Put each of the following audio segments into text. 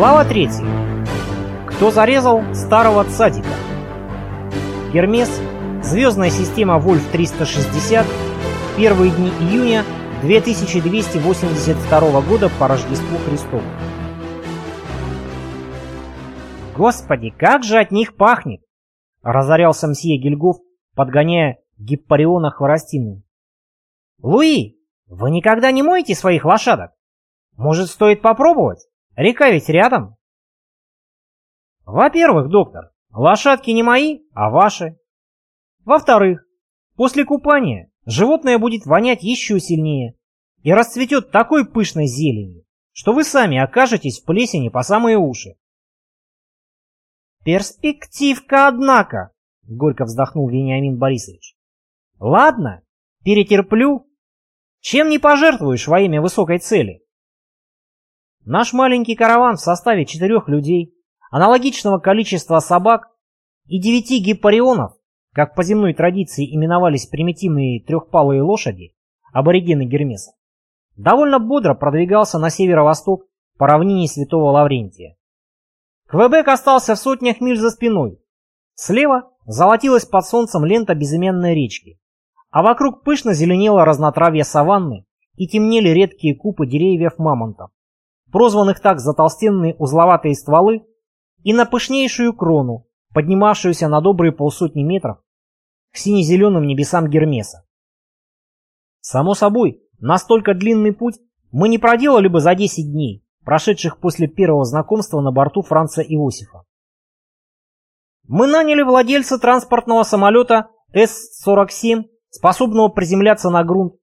Глава 3. Кто зарезал старого цадика? Гермес, звездная система Вольф-360, первые дни июня 2282 года по Рождеству Христову. Господи, как же от них пахнет! Разорялся мсье Гильгоф, подгоняя Гиппариона хворостиной. Луи, вы никогда не моете своих лошадок? Может, стоит попробовать? Река ведь рядом. Во-первых, доктор, лошадки не мои, а ваши. Во-вторых, после купания животное будет вонять еще сильнее и расцветет такой пышной зеленью, что вы сами окажетесь в плесени по самые уши. «Перспективка, однако!» — горько вздохнул Вениамин Борисович. «Ладно, перетерплю. Чем не пожертвуешь во имя высокой цели?» Наш маленький караван в составе четырех людей, аналогичного количества собак и девяти гиппарионов, как по земной традиции именовались примитивные трехпалые лошади, аборигены Гермеса, довольно бодро продвигался на северо-восток по равнине Святого Лаврентия. Квебек остался в сотнях миль за спиной. Слева золотилась под солнцем лента безымянной речки, а вокруг пышно зеленело разнотравье саванны и темнели редкие купы деревьев мамонтов прозванных так за толстенные узловатые стволы, и на пышнейшую крону, поднимавшуюся на добрые полсотни метров к сине-зеленым небесам Гермеса. Само собой, настолько длинный путь мы не проделали бы за 10 дней, прошедших после первого знакомства на борту Франца Иосифа. Мы наняли владельца транспортного самолета С-47, способного приземляться на грунт,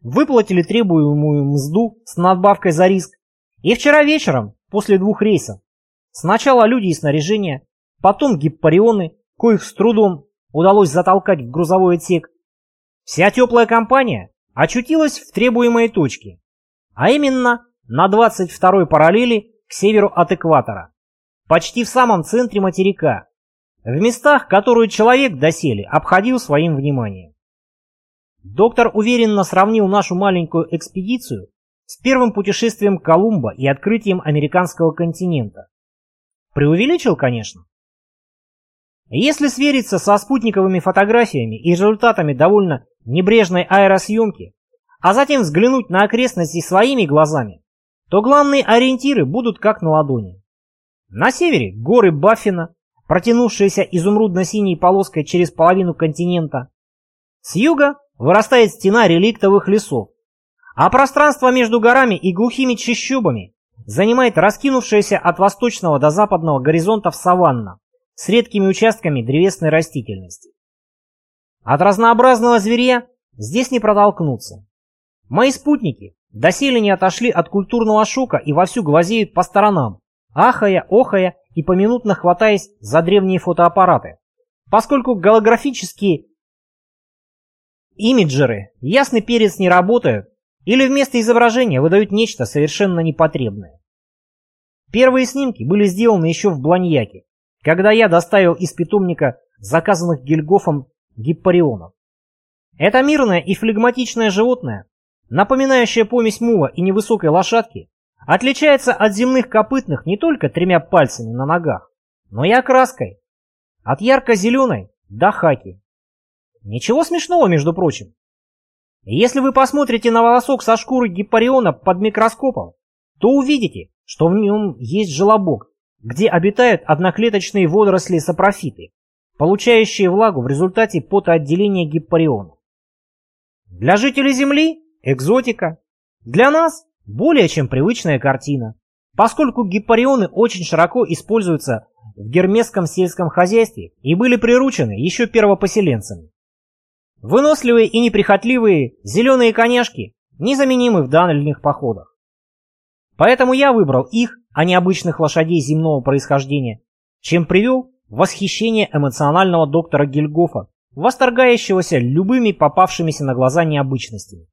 выплатили требуемую мзду с надбавкой за риск и вчера вечером, после двух рейсов, сначала люди и снаряжение, потом гиппарионы, коих с трудом удалось затолкать в грузовой отсек, вся теплая компания очутилась в требуемой точке, а именно на 22-й параллели к северу от экватора, почти в самом центре материка, в местах, которые человек доселе обходил своим вниманием. Доктор уверенно сравнил нашу маленькую экспедицию с первым путешествием Колумба и открытием американского континента. Преувеличил, конечно. Если свериться со спутниковыми фотографиями и результатами довольно небрежной аэросъемки, а затем взглянуть на окрестности своими глазами, то главные ориентиры будут как на ладони. На севере горы Баффина, протянувшиеся изумрудно-синей полоской через половину континента. С юга вырастает стена реликтовых лесов, а пространство между горами и глухими чащобами занимает раскинувшаяся от восточного до западного горизонтов саванна с редкими участками древесной растительности. От разнообразного зверя здесь не протолкнуться. Мои спутники доселе не отошли от культурного шока и вовсю глазеют по сторонам, ахая, охая и поминутно хватаясь за древние фотоаппараты, поскольку голографические имиджеры ясный перец не работают или вместо изображения выдают нечто совершенно непотребное. Первые снимки были сделаны еще в Бланьяке, когда я доставил из питомника заказанных Гильгофом гиппарионов. Это мирное и флегматичное животное, напоминающее помесь мула и невысокой лошадки, отличается от земных копытных не только тремя пальцами на ногах, но и окраской. От ярко-зеленой до хаки. Ничего смешного, между прочим. Если вы посмотрите на волосок со шкуры гиппариона под микроскопом, то увидите, что в нем есть желобок, где обитают одноклеточные водоросли-сапрофиты, получающие влагу в результате потоотделения гиппариона. Для жителей Земли – экзотика. Для нас – более чем привычная картина, поскольку гиппарионы очень широко используются в гермесском сельском хозяйстве и были приручены еще первопоселенцами. Выносливые и неприхотливые зеленые коняшки незаменимы в дальних походах. Поэтому я выбрал их, а не обычных лошадей земного происхождения, чем привел восхищение эмоционального доктора Гильгофа, восторгающегося любыми попавшимися на глаза необычностями.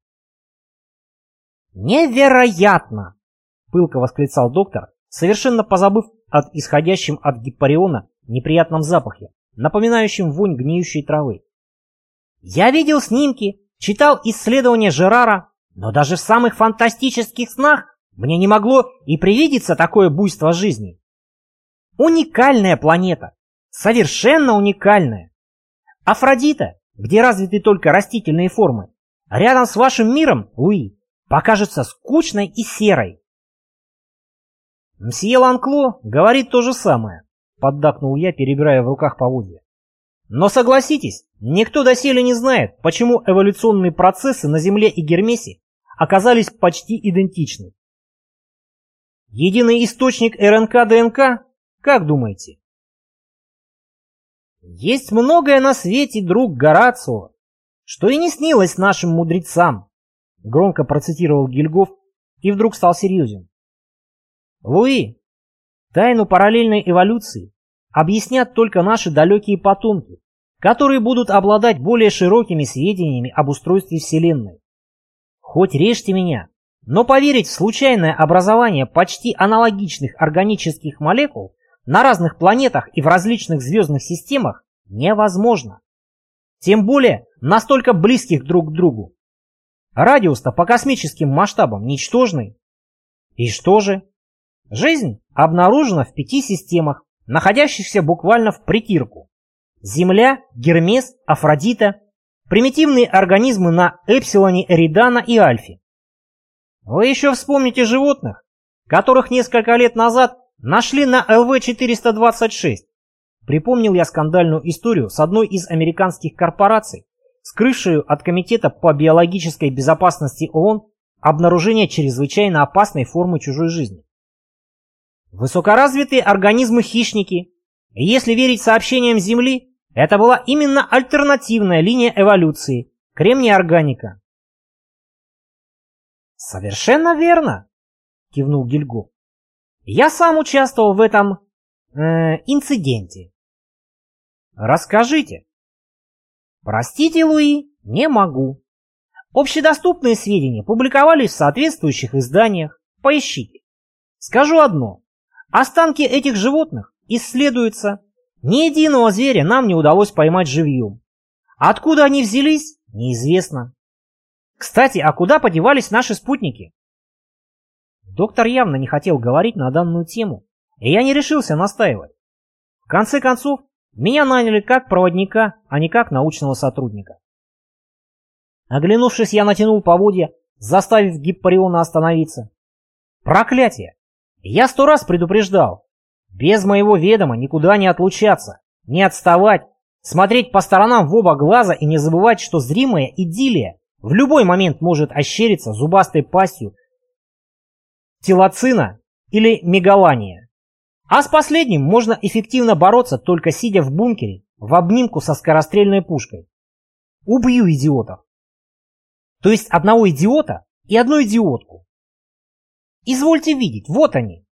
«Невероятно!» — пылко восклицал доктор, совершенно позабыв от исходящем от гиппариона неприятном запахе, напоминающем вонь гниющей травы. Я видел снимки, читал исследования Жерара, но даже в самых фантастических снах Мне не могло и привидеться такое буйство жизни. Уникальная планета. Совершенно уникальная. Афродита, где развиты только растительные формы, рядом с вашим миром, Луи, покажется скучной и серой. Мсье Ланкло говорит то же самое, поддакнул я, перебирая в руках поводья. Но согласитесь, никто доселе не знает, почему эволюционные процессы на Земле и Гермесе оказались почти идентичны. Единый источник РНК-ДНК? Как думаете? Есть многое на свете, друг Горацио, что и не снилось нашим мудрецам, громко процитировал Гильгоф и вдруг стал серьезен. Луи, тайну параллельной эволюции объяснят только наши далекие потомки, которые будут обладать более широкими сведениями об устройстве Вселенной. Хоть режьте меня, но поверить в случайное образование почти аналогичных органических молекул на разных планетах и в различных звездных системах невозможно. Тем более настолько близких друг к другу. Радиус-то по космическим масштабам ничтожный. И что же? Жизнь обнаружена в пяти системах, находящихся буквально в притирку. Земля, Гермес, Афродита, примитивные организмы на Эпсилоне Эридана и Альфе. Вы еще вспомните животных, которых несколько лет назад нашли на ЛВ-426. Припомнил я скандальную историю с одной из американских корпораций, скрывшую от Комитета по биологической безопасности ООН обнаружение чрезвычайно опасной формы чужой жизни. Высокоразвитые организмы-хищники, если верить сообщениям Земли, это была именно альтернативная линия эволюции, кремний-органика. «Совершенно верно!» — кивнул Гильго. «Я сам участвовал в этом... Э, инциденте». «Расскажите». «Простите, Луи, не могу. Общедоступные сведения публиковались в соответствующих изданиях. Поищите. Скажу одно. Останки этих животных исследуются. Ни единого зверя нам не удалось поймать живьем. Откуда они взялись, неизвестно. Кстати, а куда подевались наши спутники? Доктор явно не хотел говорить на данную тему, и я не решился настаивать. В конце концов, меня наняли как проводника, а не как научного сотрудника. Оглянувшись, я натянул поводья, заставив Гиппариона остановиться. Проклятие! Я сто раз предупреждал. Без моего ведома никуда не отлучаться, не отставать, смотреть по сторонам в оба глаза и не забывать, что зримая идиллия в любой момент может ощериться зубастой пастью телоцина или мегалания. А с последним можно эффективно бороться, только сидя в бункере в обнимку со скорострельной пушкой. Убью идиотов. То есть одного идиота и одну идиотку. Извольте видеть, вот они.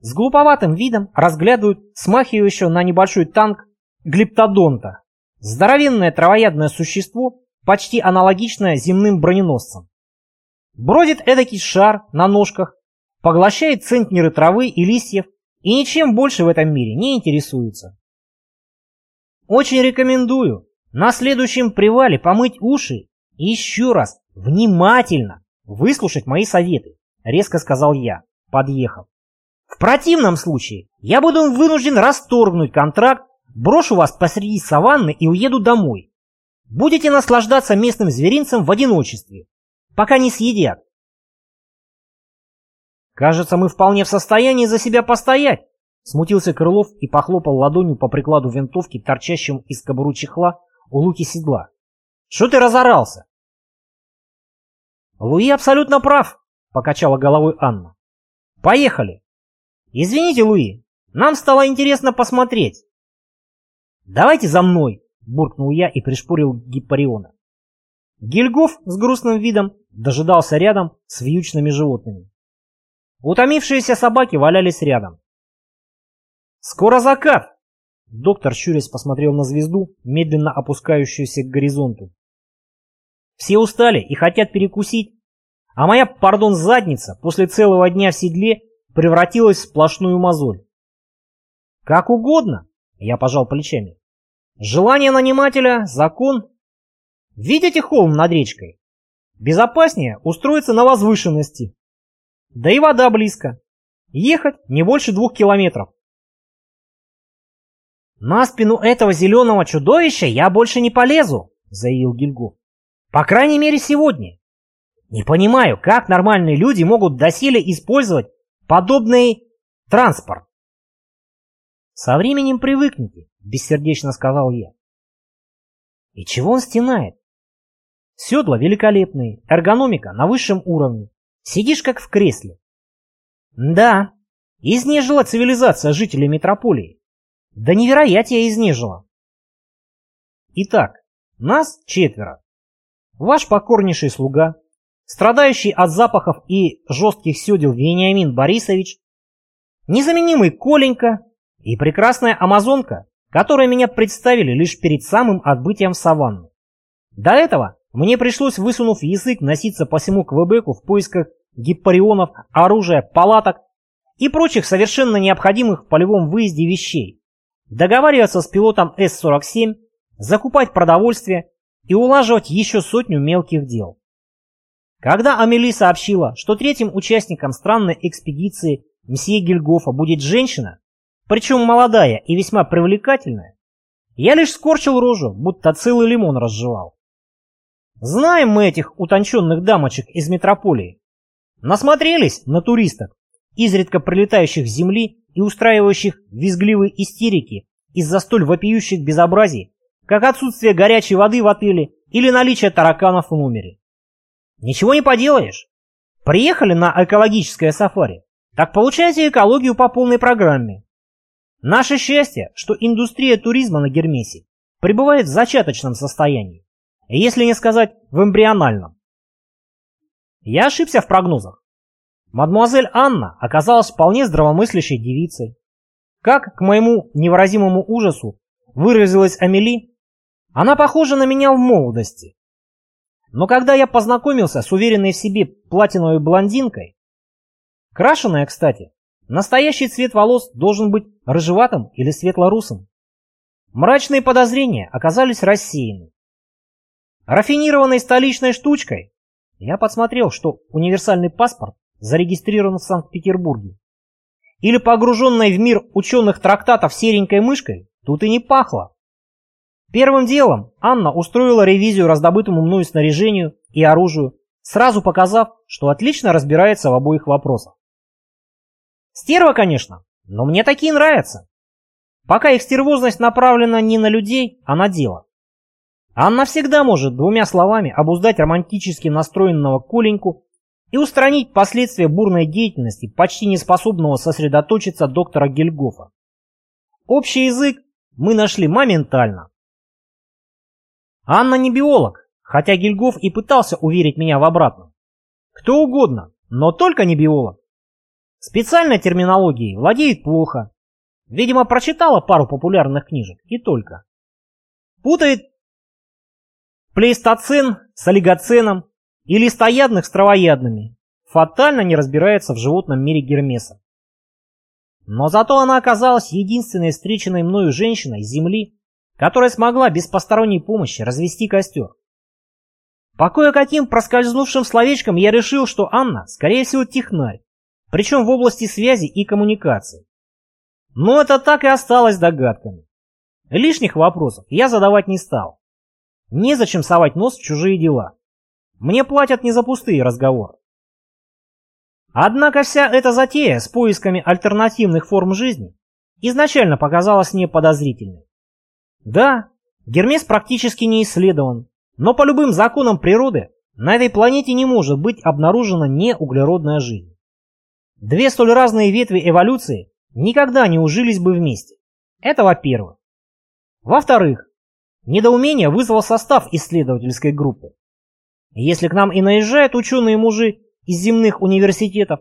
С глуповатым видом разглядывают смахивающего на небольшой танк глиптодонта. Здоровенное травоядное существо, почти аналогичное земным броненосцам. Бродит эдакий шар на ножках, поглощает центнеры травы и листьев и ничем больше в этом мире не интересуется. Очень рекомендую на следующем привале помыть уши и еще раз внимательно выслушать мои советы, резко сказал я, подъехав. В противном случае я буду вынужден расторгнуть контракт, брошу вас посреди саванны и уеду домой. Будете наслаждаться местным зверинцем в одиночестве, пока не съедят. Кажется, мы вполне в состоянии за себя постоять, смутился Крылов и похлопал ладонью по прикладу винтовки, торчащим из кобуры чехла у луки седла. Что ты разорался? Луи абсолютно прав, покачала головой Анна. Поехали. Извините, Луи, нам стало интересно посмотреть. Давайте за мной, буркнул я и пришпорил Гиппариона. Гильгоф с грустным видом дожидался рядом с вьючными животными. Утомившиеся собаки валялись рядом. «Скоро закат!» Доктор щурясь посмотрел на звезду, медленно опускающуюся к горизонту. Все устали и хотят перекусить, а моя, пардон, задница после целого дня в седле превратилась в сплошную мозоль. Как угодно, я пожал плечами. Желание нанимателя — закон. Видите холм над речкой? Безопаснее устроиться на возвышенности. Да и вода близко. Ехать не больше двух километров. «На спину этого зеленого чудовища я больше не полезу», — заявил Гильгоф. «По крайней мере сегодня. Не понимаю, как нормальные люди могут доселе использовать подобный транспорт». «Со временем привыкните», — бессердечно сказал я. «И чего он стенает? Седла великолепные, эргономика на высшем уровне. Сидишь как в кресле. Да, изнежила цивилизация жителей метрополии. Да невероятие изнежила. Итак, нас четверо. Ваш покорнейший слуга, страдающий от запахов и жестких седел Вениамин Борисович, незаменимый Коленька и прекрасная амазонка, которые меня представили лишь перед самым отбытием в саванну. До этого мне пришлось, высунув язык, носиться по всему Квебеку в поисках гиппарионов, оружия, палаток и прочих совершенно необходимых в полевом выезде вещей. Договариваться с пилотом С-47, закупать продовольствие и улаживать еще сотню мелких дел. Когда Амели сообщила, что третьим участником странной экспедиции мсье Гильгофа будет женщина, причем молодая и весьма привлекательная, я лишь скорчил рожу, будто целый лимон разжевал. Знаем мы этих утонченных дамочек из метрополии. Насмотрелись на туристок, изредка прилетающих с земли и устраивающих визгливые истерики из-за столь вопиющих безобразий, как отсутствие горячей воды в отеле или наличие тараканов в номере. Ничего не поделаешь. Приехали на экологическое сафари, так получайте экологию по полной программе. Наше счастье, что индустрия туризма на Гермесе пребывает в зачаточном состоянии если не сказать в эмбриональном. Я ошибся в прогнозах. Мадмуазель Анна оказалась вполне здравомыслящей девицей. Как, к моему невыразимому ужасу, выразилась Амели, она похожа на меня в молодости. Но когда я познакомился с уверенной в себе платиновой блондинкой, крашеная, кстати, настоящий цвет волос должен быть рыжеватым или светло-русым, мрачные подозрения оказались рассеяны. Рафинированной столичной штучкой я подсмотрел, что универсальный паспорт зарегистрирован в Санкт-Петербурге. Или погруженной в мир ученых трактатов серенькой мышкой тут и не пахло. Первым делом Анна устроила ревизию раздобытому мною снаряжению и оружию, сразу показав, что отлично разбирается в обоих вопросах. Стерва, конечно, но мне такие нравятся. Пока их стервозность направлена не на людей, а на дело. Анна всегда может двумя словами обуздать романтически настроенного Коленьку и устранить последствия бурной деятельности почти неспособного сосредоточиться доктора Гельгофа. Общий язык мы нашли моментально. Анна не биолог, хотя Гильгоф и пытался уверить меня в обратном. Кто угодно, но только не биолог. Специальной терминологией владеет плохо. Видимо, прочитала пару популярных книжек и только. Путает Плейстоцен с олигоценом и листоядных с травоядными фатально не разбирается в животном мире Гермеса. Но зато она оказалась единственной встреченной мною женщиной с Земли, которая смогла без посторонней помощи развести костер. По кое-каким проскользнувшим словечкам я решил, что Анна, скорее всего, технарь, причем в области связи и коммуникации. Но это так и осталось догадками. Лишних вопросов я задавать не стал. Незачем совать нос в чужие дела. Мне платят не за пустые разговоры. Однако вся эта затея с поисками альтернативных форм жизни изначально показалась мне подозрительной. Да, Гермес практически не исследован, но по любым законам природы на этой планете не может быть обнаружена неуглеродная жизнь. Две столь разные ветви эволюции никогда не ужились бы вместе. Это во-первых. Во-вторых, Недоумение вызвал состав исследовательской группы. Если к нам и наезжают ученые-мужи из земных университетов,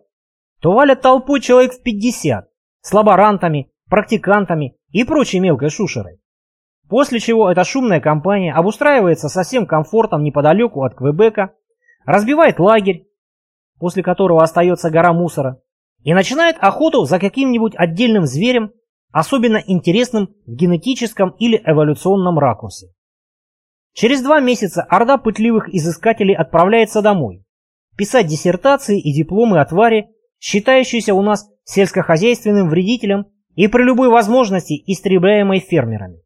то валят толпой человек в 50, с лаборантами, практикантами и прочей мелкой шушерой. После чего эта шумная компания обустраивается со всем комфортом неподалеку от Квебека, разбивает лагерь, после которого остается гора мусора, и начинает охоту за каким-нибудь отдельным зверем особенно интересным в генетическом или эволюционном ракурсе. Через два месяца орда пытливых изыскателей отправляется домой, писать диссертации и дипломы о твари, считающуюся у нас сельскохозяйственным вредителем и при любой возможности истребляемой фермерами.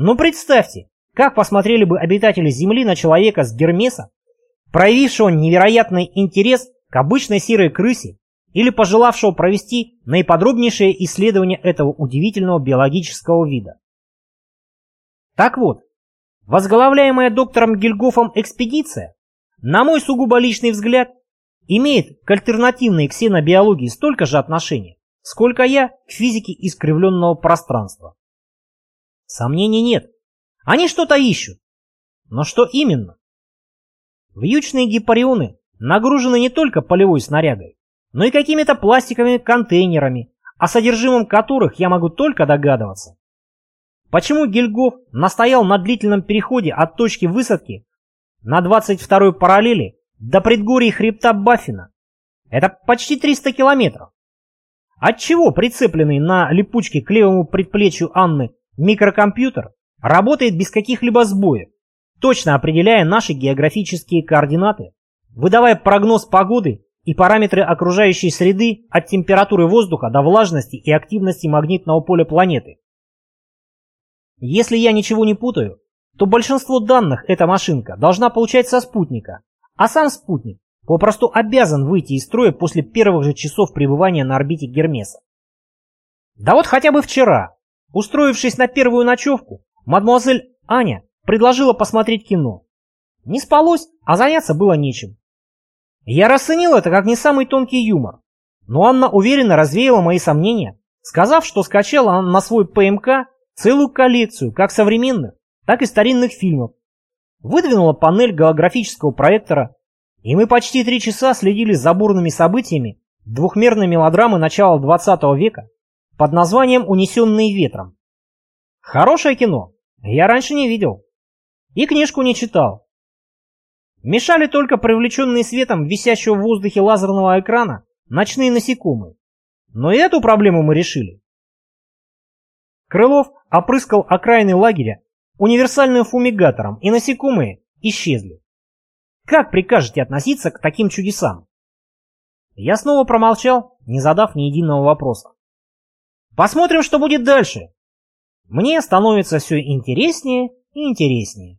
Но представьте, как посмотрели бы обитатели Земли на человека с Гермеса, проявившего невероятный интерес к обычной серой крысе или пожелавшего провести наиподробнейшее исследование этого удивительного биологического вида. Так вот, возглавляемая доктором Гильгофом экспедиция, на мой сугубо личный взгляд, имеет к альтернативной ксенобиологии столько же отношения, сколько я к физике искривленного пространства. Сомнений нет. Они что-то ищут. Но что именно? Вьючные гипарионы нагружены не только полевой снарягой, но и какими-то пластиковыми контейнерами, о содержимом которых я могу только догадываться. Почему Гильгоф настоял на длительном переходе от точки высадки на 22-й параллели до предгорий хребта Баффина? Это почти 300 километров. Отчего прицепленный на липучке к левому предплечью Анны микрокомпьютер работает без каких-либо сбоев, точно определяя наши географические координаты, выдавая прогноз погоды и параметры окружающей среды от температуры воздуха до влажности и активности магнитного поля планеты. Если я ничего не путаю, то большинство данных эта машинка должна получать со спутника, а сам спутник попросту обязан выйти из строя после первых же часов пребывания на орбите Гермеса. Да вот хотя бы вчера, устроившись на первую ночевку, мадемуазель Аня предложила посмотреть кино. Не спалось, а заняться было нечем. Я расценил это как не самый тонкий юмор, но Анна уверенно развеяла мои сомнения, сказав, что скачала на свой ПМК целую коллекцию как современных, так и старинных фильмов, выдвинула панель голографического проектора, и мы почти три часа следили за бурными событиями двухмерной мелодрамы начала 20 века под названием «Унесенные ветром». Хорошее кино, я раньше не видел. И книжку не читал. Мешали только привлеченные светом висящего в воздухе лазерного экрана ночные насекомые. Но и эту проблему мы решили. Крылов опрыскал окраины лагеря универсальным фумигатором, и насекомые исчезли. Как прикажете относиться к таким чудесам? Я снова промолчал, не задав ни единого вопроса. Посмотрим, что будет дальше. Мне становится все интереснее и интереснее.